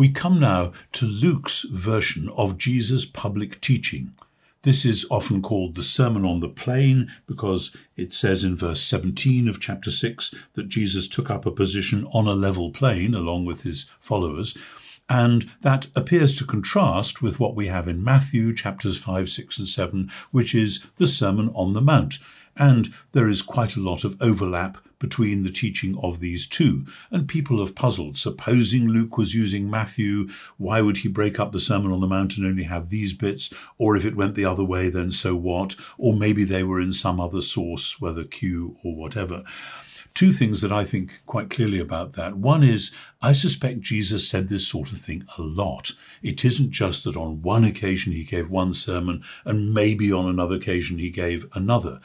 We come now to Luke's version of Jesus' public teaching. This is often called the Sermon on the Plain because it says in verse 17 of chapter 6 that Jesus took up a position on a level plain along with his followers. And that appears to contrast with what we have in Matthew chapters 5, 6, and 7, which is the Sermon on the Mount. And there is quite a lot of overlap between the teaching of these two. And people have puzzled. Supposing Luke was using Matthew, why would he break up the Sermon on the Mount and only have these bits? Or if it went the other way, then so what? Or maybe they were in some other source, whether Q or whatever. Two things that I think quite clearly about that. One is, I suspect Jesus said this sort of thing a lot. It isn't just that on one occasion he gave one sermon and maybe on another occasion he gave another.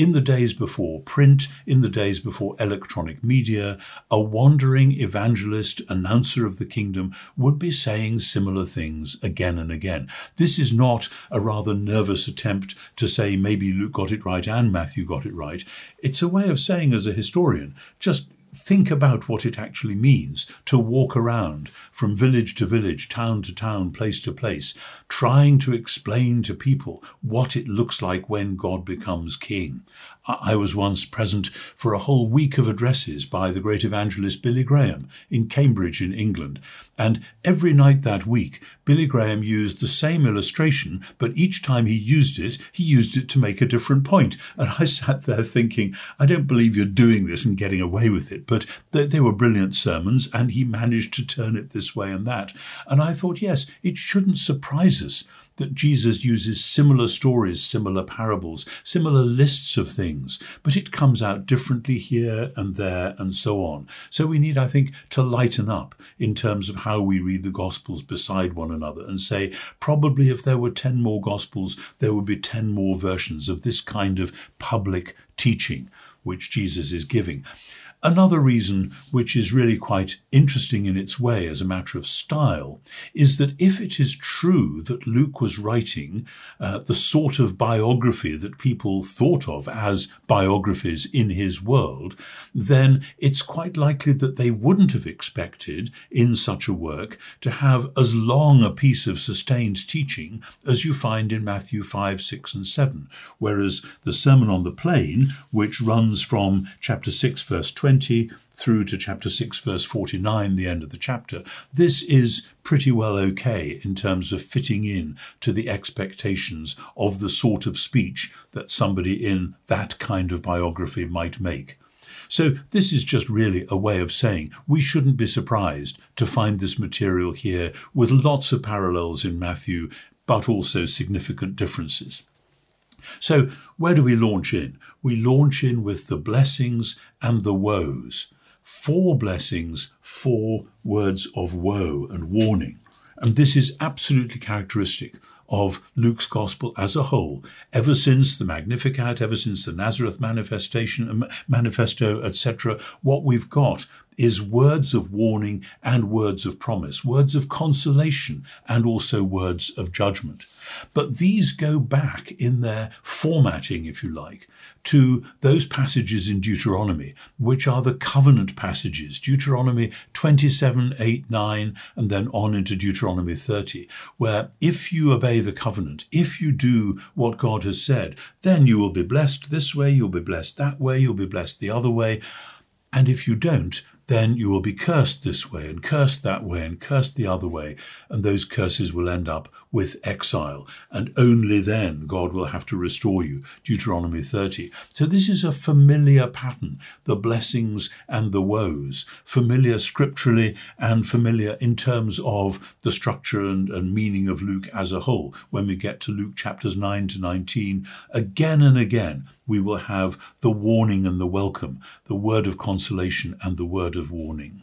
In the days before print, in the days before electronic media, a wandering evangelist, announcer of the kingdom, would be saying similar things again and again. This is not a rather nervous attempt to say maybe Luke got it right and Matthew got it right. It's a way of saying, as a historian, just think about what it actually means to walk around from village to village, town to town, place to place, trying to explain to people what it looks like when God becomes king. I was once present for a whole week of addresses by the great evangelist Billy Graham in Cambridge in England. And every night that week, Billy Graham used the same illustration, but each time he used it, he used it to make a different point. And I sat there thinking, I don't believe you're doing this and getting away with it. But they, they were brilliant sermons, and he managed to turn it this way and that. And I thought, yes, it shouldn't surprise us that Jesus uses similar stories, similar parables, similar lists of things, but it comes out differently here and there and so on. So we need, I think, to lighten up in terms of how we read the Gospels beside one another and say, probably if there were 10 more Gospels, there would be 10 more versions of this kind of public teaching which Jesus is giving. Another reason, which is really quite interesting in its way as a matter of style, is that if it is true that Luke was writing uh, the sort of biography that people thought of as biographies in his world, then it's quite likely that they wouldn't have expected in such a work to have as long a piece of sustained teaching as you find in Matthew 5, 6, and 7, whereas the Sermon on the Plain, which runs from chapter 6, verse 20, 20 through to chapter 6, verse 49, the end of the chapter, this is pretty well okay in terms of fitting in to the expectations of the sort of speech that somebody in that kind of biography might make. So this is just really a way of saying we shouldn't be surprised to find this material here with lots of parallels in Matthew, but also significant differences. So, where do we launch in? We launch in with the blessings and the woes. Four blessings, four words of woe and warning. And this is absolutely characteristic of Luke's gospel as a whole, ever since the Magnificat, ever since the Nazareth manifestation, um, manifesto, etc. What we've got is words of warning and words of promise, words of consolation and also words of judgment. But these go back in their formatting, if you like, to those passages in Deuteronomy, which are the covenant passages, Deuteronomy 27, 8, 9, and then on into Deuteronomy 30, where if you obey the covenant, if you do what God has said, then you will be blessed this way, you'll be blessed that way, you'll be blessed the other way. And if you don't, then you will be cursed this way and cursed that way and cursed the other way, and those curses will end up with exile, and only then God will have to restore you. Deuteronomy 30. So this is a familiar pattern, the blessings and the woes, familiar scripturally and familiar in terms of the structure and, and meaning of Luke as a whole. When we get to Luke chapters 9 to 19, again and again, we will have the warning and the welcome, the word of consolation and the word of warning.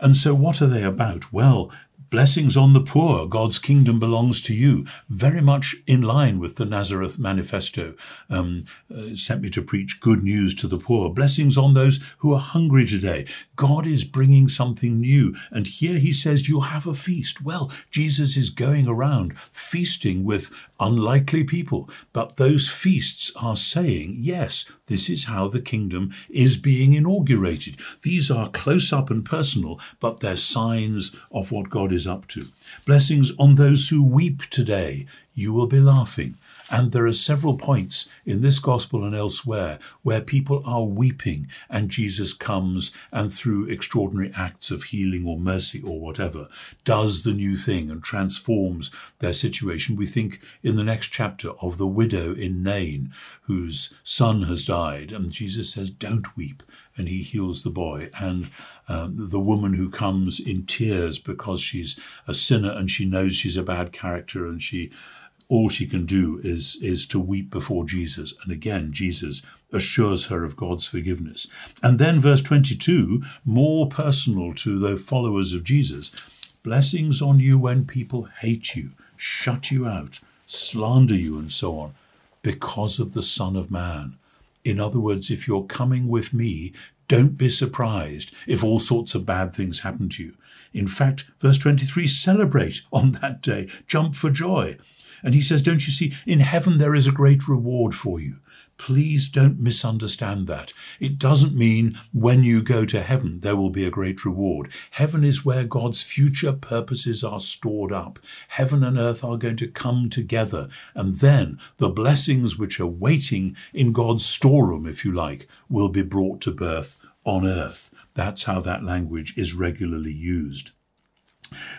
And so, what are they about? Well, Blessings on the poor, God's kingdom belongs to you. Very much in line with the Nazareth Manifesto, um, uh, sent me to preach good news to the poor. Blessings on those who are hungry today. God is bringing something new. And here he says, You'll have a feast. Well, Jesus is going around feasting with unlikely people. But those feasts are saying, Yes, this is how the kingdom is being inaugurated. These are close up and personal, but they're signs of what God is is up to. Blessings on those who weep today. You will be laughing. And there are several points in this gospel and elsewhere where people are weeping and Jesus comes and through extraordinary acts of healing or mercy or whatever does the new thing and transforms their situation. We think in the next chapter of the widow in Nain whose son has died and Jesus says, don't weep and he heals the boy. And um, the woman who comes in tears because she's a sinner and she knows she's a bad character and she all she can do is is to weep before Jesus. And again Jesus assures her of God's forgiveness. And then verse 22 more personal to the followers of Jesus. Blessings on you when people hate you shut you out slander you and so on because of the son of man in other words if you're coming with me don't be surprised if all sorts of bad things happen to you in fact, verse 23 celebrate on that day, jump for joy. And he says, Don't you see, in heaven there is a great reward for you. Please don't misunderstand that. It doesn't mean when you go to heaven there will be a great reward. Heaven is where God's future purposes are stored up. Heaven and earth are going to come together, and then the blessings which are waiting in God's storeroom, if you like, will be brought to birth on earth. That's how that language is regularly used.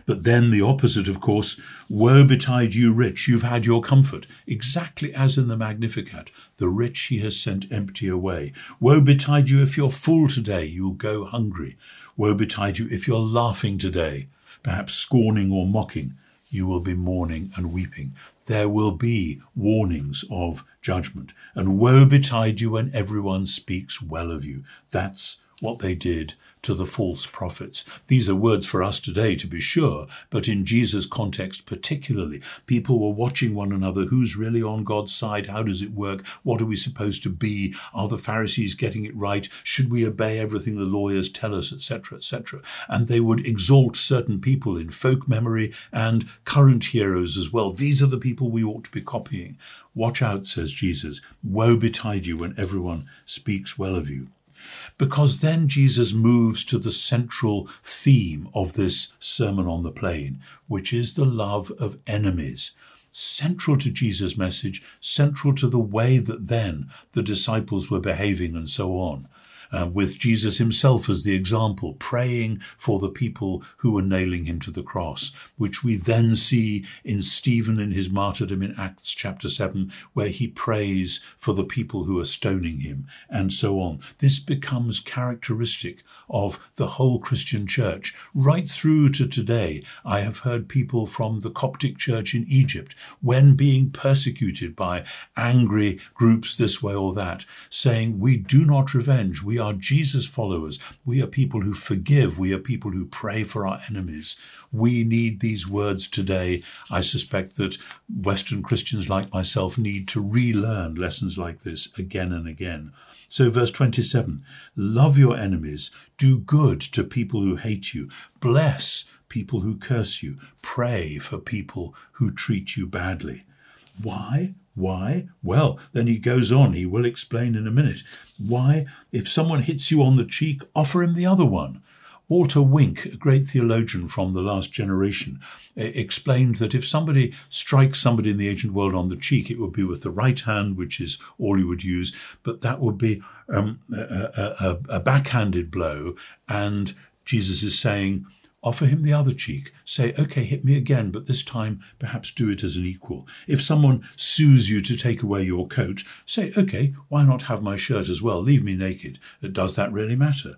But then the opposite, of course, woe betide you rich, you've had your comfort, exactly as in the Magnificat, the rich he has sent empty away. Woe betide you if you're full today, you'll go hungry. Woe betide you if you're laughing today, perhaps scorning or mocking, you will be mourning and weeping. There will be warnings of judgment. And woe betide you when everyone speaks well of you. That's what they did to the false prophets. These are words for us today, to be sure, but in Jesus' context particularly, people were watching one another. Who's really on God's side? How does it work? What are we supposed to be? Are the Pharisees getting it right? Should we obey everything the lawyers tell us, etc., etc.? And they would exalt certain people in folk memory and current heroes as well. These are the people we ought to be copying. Watch out, says Jesus. Woe betide you when everyone speaks well of you because then Jesus moves to the central theme of this Sermon on the Plain, which is the love of enemies. Central to Jesus' message, central to the way that then the disciples were behaving and so on uh, with Jesus himself as the example, praying for the people who were nailing him to the cross, which we then see in Stephen in his martyrdom in Acts chapter 7, where he prays for the people who are stoning him, and so on. This becomes characteristic of the whole Christian church. Right through to today, I have heard people from the Coptic church in Egypt, when being persecuted by angry groups this way or that, saying, We do not revenge, we are Jesus followers. We are people who forgive. We are people who pray for our enemies. We need these words today. I suspect that Western Christians like myself need to relearn lessons like this again and again. So, verse 27 Love your enemies, do good to people who hate you, bless people who curse you, pray for people who treat you badly. Why? Why? Well, then he goes on, he will explain in a minute. Why? If someone hits you on the cheek, offer him the other one. Walter Wink, a great theologian from the last generation, explained that if somebody strikes somebody in the ancient world on the cheek, it would be with the right hand, which is all you would use, but that would be um, a, a, a backhanded blow. And Jesus is saying, Offer him the other cheek. Say, okay, hit me again, but this time perhaps do it as an equal. If someone sues you to take away your coat, say, okay, why not have my shirt as well? Leave me naked. Does that really matter?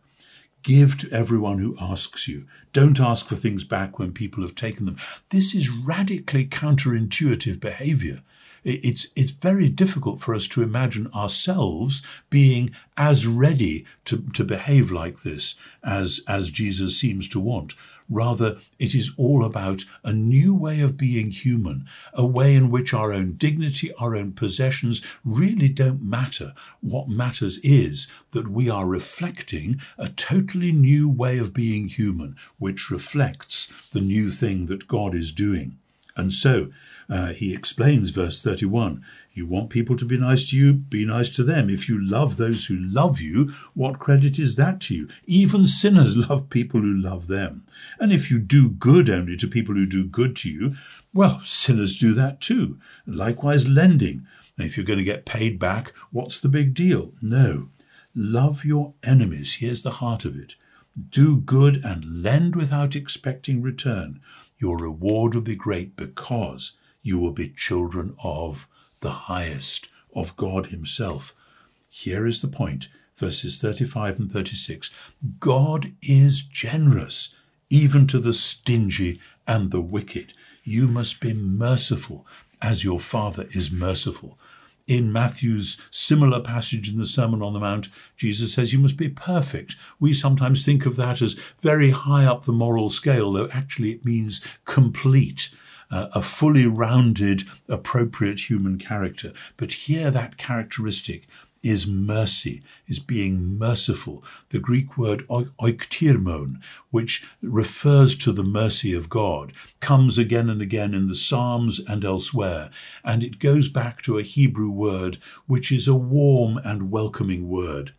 Give to everyone who asks you. Don't ask for things back when people have taken them. This is radically counterintuitive behavior. It's, it's very difficult for us to imagine ourselves being as ready to, to behave like this as, as Jesus seems to want. Rather, it is all about a new way of being human, a way in which our own dignity, our own possessions really don't matter. What matters is that we are reflecting a totally new way of being human, which reflects the new thing that God is doing. And so, uh, he explains verse 31 You want people to be nice to you, be nice to them. If you love those who love you, what credit is that to you? Even sinners love people who love them. And if you do good only to people who do good to you, well, sinners do that too. Likewise, lending. If you're going to get paid back, what's the big deal? No. Love your enemies. Here's the heart of it. Do good and lend without expecting return. Your reward will be great because you will be children of the highest, of God Himself. Here is the point verses 35 and 36. God is generous, even to the stingy and the wicked. You must be merciful as your Father is merciful in Matthew's similar passage in the Sermon on the Mount, Jesus says you must be perfect. We sometimes think of that as very high up the moral scale, though actually it means complete. Uh, a fully rounded, appropriate human character. But here, that characteristic is mercy, is being merciful. The Greek word oiktirmon, which refers to the mercy of God, comes again and again in the Psalms and elsewhere, and it goes back to a Hebrew word which is a warm and welcoming word.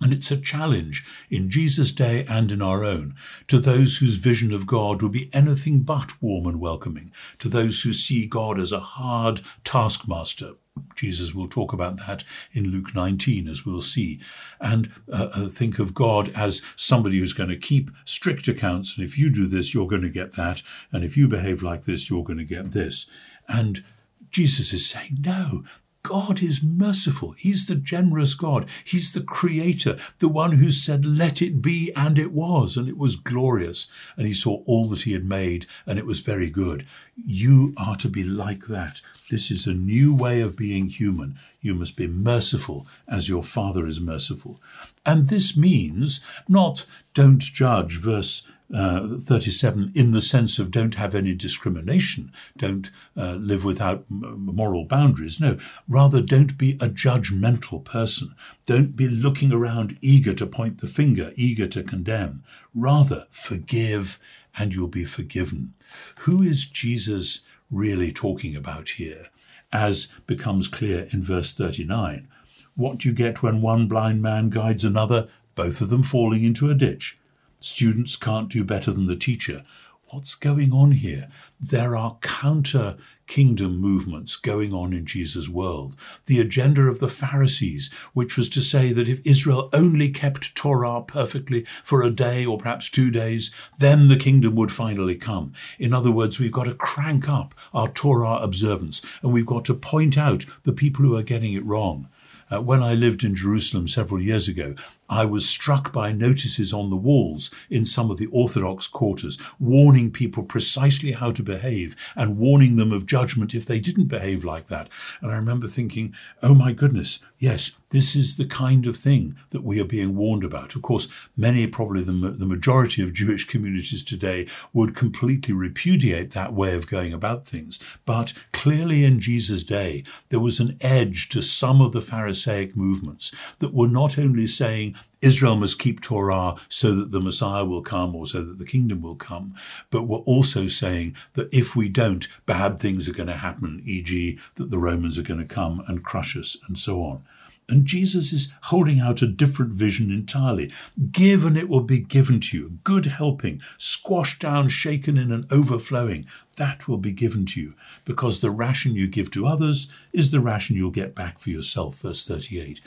And it's a challenge in Jesus' day and in our own to those whose vision of God would be anything but warm and welcoming, to those who see God as a hard taskmaster, Jesus will talk about that in Luke 19, as we'll see, and uh, uh, think of God as somebody who's going to keep strict accounts. And if you do this, you're going to get that. And if you behave like this, you're going to get this. And Jesus is saying, no, God is merciful. He's the generous God. He's the creator, the one who said, let it be, and it was, and it was glorious. And he saw all that he had made, and it was very good. You are to be like that. This is a new way of being human. You must be merciful as your Father is merciful. And this means not don't judge, verse uh, 37 in the sense of don't have any discrimination, don't uh, live without moral boundaries. No, rather don't be a judgmental person. Don't be looking around eager to point the finger, eager to condemn. Rather forgive and you'll be forgiven. Who is Jesus really talking about here? As becomes clear in verse 39. What do you get when one blind man guides another, both of them falling into a ditch? Students can't do better than the teacher. What's going on here? There are counter kingdom movements going on in Jesus' world. The agenda of the Pharisees, which was to say that if Israel only kept Torah perfectly for a day or perhaps two days, then the kingdom would finally come. In other words, we've got to crank up our Torah observance and we've got to point out the people who are getting it wrong. Uh, when I lived in Jerusalem several years ago, I was struck by notices on the walls in some of the Orthodox quarters, warning people precisely how to behave and warning them of judgment if they didn't behave like that. And I remember thinking, oh my goodness, yes, this is the kind of thing that we are being warned about. Of course, many, probably the, the majority of Jewish communities today would completely repudiate that way of going about things. But clearly in Jesus' day, there was an edge to some of the Pharisaic movements that were not only saying Israel must keep Torah so that the Messiah will come or so that the kingdom will come. But we're also saying that if we don't, bad things are going to happen, e.g., that the Romans are going to come and crush us and so on. And Jesus is holding out a different vision entirely. Give and it will be given to you. Good helping, squashed down, shaken in, and overflowing. That will be given to you because the ration you give to others is the ration you'll get back for yourself. Verse 38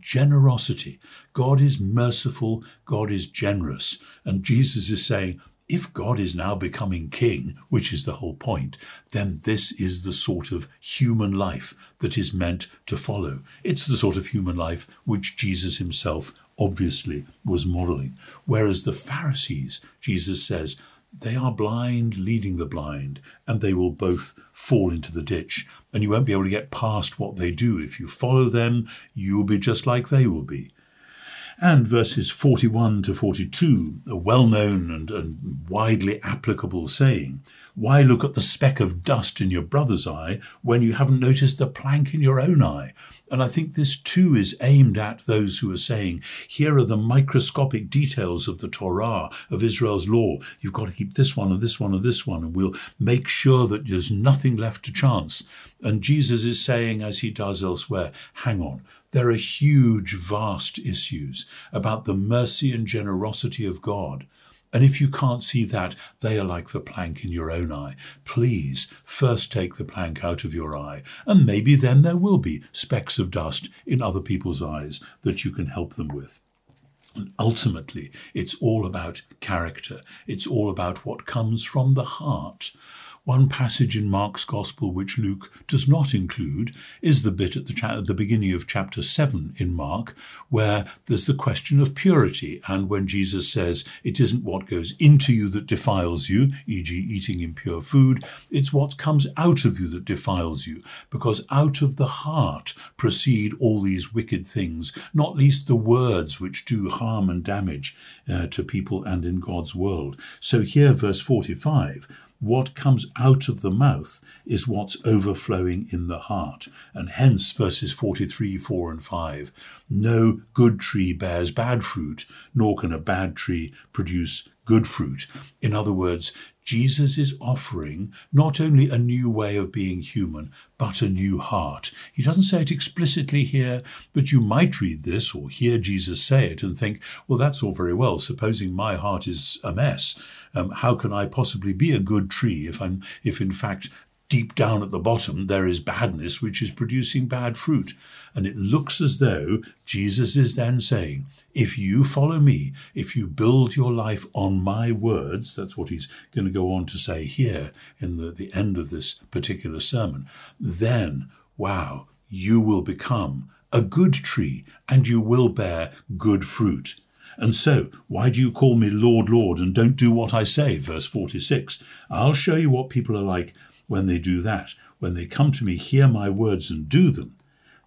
generosity. God is merciful, God is generous. And Jesus is saying, if God is now becoming king, which is the whole point, then this is the sort of human life that is meant to follow. It's the sort of human life which Jesus himself obviously was modeling. Whereas the Pharisees, Jesus says, they are blind leading the blind, and they will both fall into the ditch. And you won't be able to get past what they do. If you follow them, you will be just like they will be. And verses 41 to 42, a well known and, and widely applicable saying Why look at the speck of dust in your brother's eye when you haven't noticed the plank in your own eye? And I think this too is aimed at those who are saying, here are the microscopic details of the Torah, of Israel's law. You've got to keep this one and this one and this one, and we'll make sure that there's nothing left to chance. And Jesus is saying, as he does elsewhere, hang on. There are huge, vast issues about the mercy and generosity of God. And if you can't see that, they are like the plank in your own eye. Please first take the plank out of your eye, and maybe then there will be specks of dust in other people's eyes that you can help them with. And ultimately, it's all about character. It's all about what comes from the heart. One passage in Mark's Gospel which Luke does not include is the bit at the, cha- at the beginning of chapter 7 in Mark, where there's the question of purity. And when Jesus says, it isn't what goes into you that defiles you, e.g., eating impure food, it's what comes out of you that defiles you, because out of the heart proceed all these wicked things, not least the words which do harm and damage uh, to people and in God's world. So here, verse 45, what comes out of the mouth is what's overflowing in the heart. And hence, verses 43, 4, and 5 no good tree bears bad fruit, nor can a bad tree produce good fruit. In other words, Jesus is offering not only a new way of being human, but a new heart. He doesn't say it explicitly here, but you might read this or hear Jesus say it and think, well, that's all very well. Supposing my heart is a mess, um, how can I possibly be a good tree if I'm, if in fact deep down at the bottom there is badness which is producing bad fruit. And it looks as though Jesus is then saying, if you follow me, if you build your life on my words, that's what he's going to go on to say here in the, the end of this particular sermon, then, wow, you will become a good tree and you will bear good fruit. And so, why do you call me Lord, Lord, and don't do what I say? Verse 46. I'll show you what people are like when they do that. When they come to me, hear my words, and do them,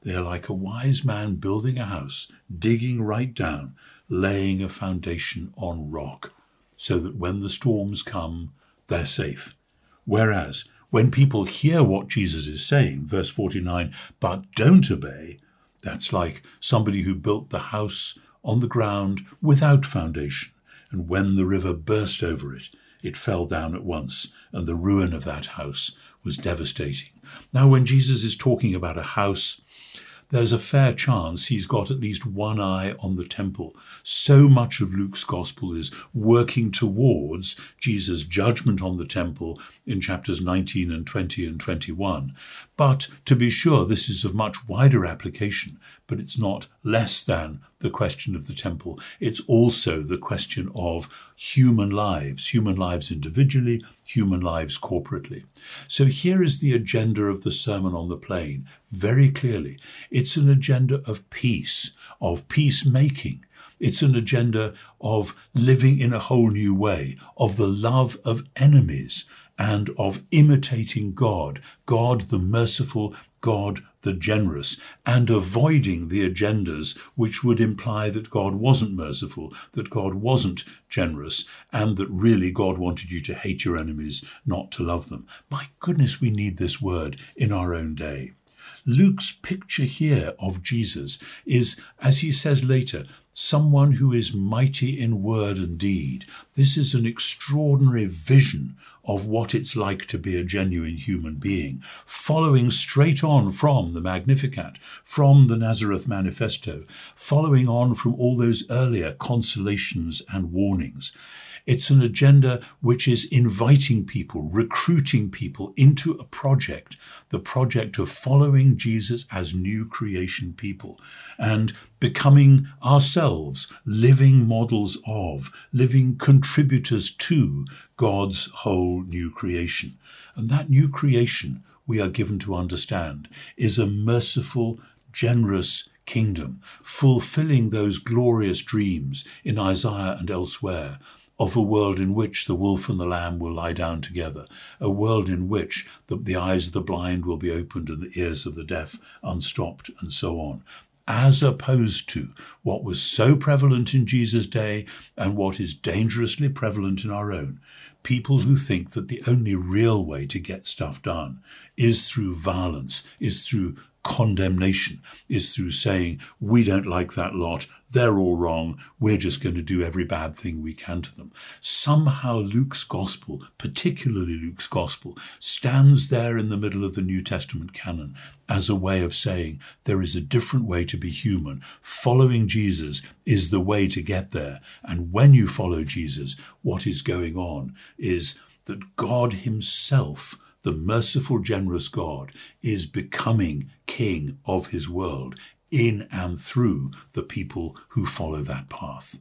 they are like a wise man building a house, digging right down, laying a foundation on rock, so that when the storms come, they're safe. Whereas, when people hear what Jesus is saying, verse 49, but don't obey, that's like somebody who built the house on the ground without foundation, and when the river burst over it, it fell down at once, and the ruin of that house was devastating. Now, when Jesus is talking about a house, there's a fair chance he's got at least one eye on the temple. So much of Luke's gospel is working towards Jesus' judgment on the temple in chapters 19 and 20 and 21. But to be sure, this is of much wider application, but it's not less than the question of the temple. It's also the question of human lives, human lives individually, human lives corporately. So here is the agenda of the Sermon on the Plain very clearly. It's an agenda of peace, of peacemaking. It's an agenda of living in a whole new way, of the love of enemies, and of imitating God, God the merciful, God the generous, and avoiding the agendas which would imply that God wasn't merciful, that God wasn't generous, and that really God wanted you to hate your enemies, not to love them. My goodness, we need this word in our own day. Luke's picture here of Jesus is, as he says later, someone who is mighty in word and deed. This is an extraordinary vision of what it's like to be a genuine human being, following straight on from the Magnificat, from the Nazareth Manifesto, following on from all those earlier consolations and warnings. It's an agenda which is inviting people, recruiting people into a project, the project of following Jesus as new creation people and becoming ourselves living models of, living contributors to God's whole new creation. And that new creation, we are given to understand, is a merciful, generous kingdom, fulfilling those glorious dreams in Isaiah and elsewhere of a world in which the wolf and the lamb will lie down together, a world in which the, the eyes of the blind will be opened and the ears of the deaf unstopped, and so on. As opposed to what was so prevalent in Jesus' day and what is dangerously prevalent in our own. People who think that the only real way to get stuff done is through violence, is through condemnation is through saying, we don't like that lot, they're all wrong, we're just going to do every bad thing we can to them. Somehow Luke's gospel, particularly Luke's gospel, stands there in the middle of the New Testament canon as a way of saying there is a different way to be human. Following Jesus is the way to get there. And when you follow Jesus, what is going on is that God himself the merciful, generous God is becoming king of his world in and through the people who follow that path.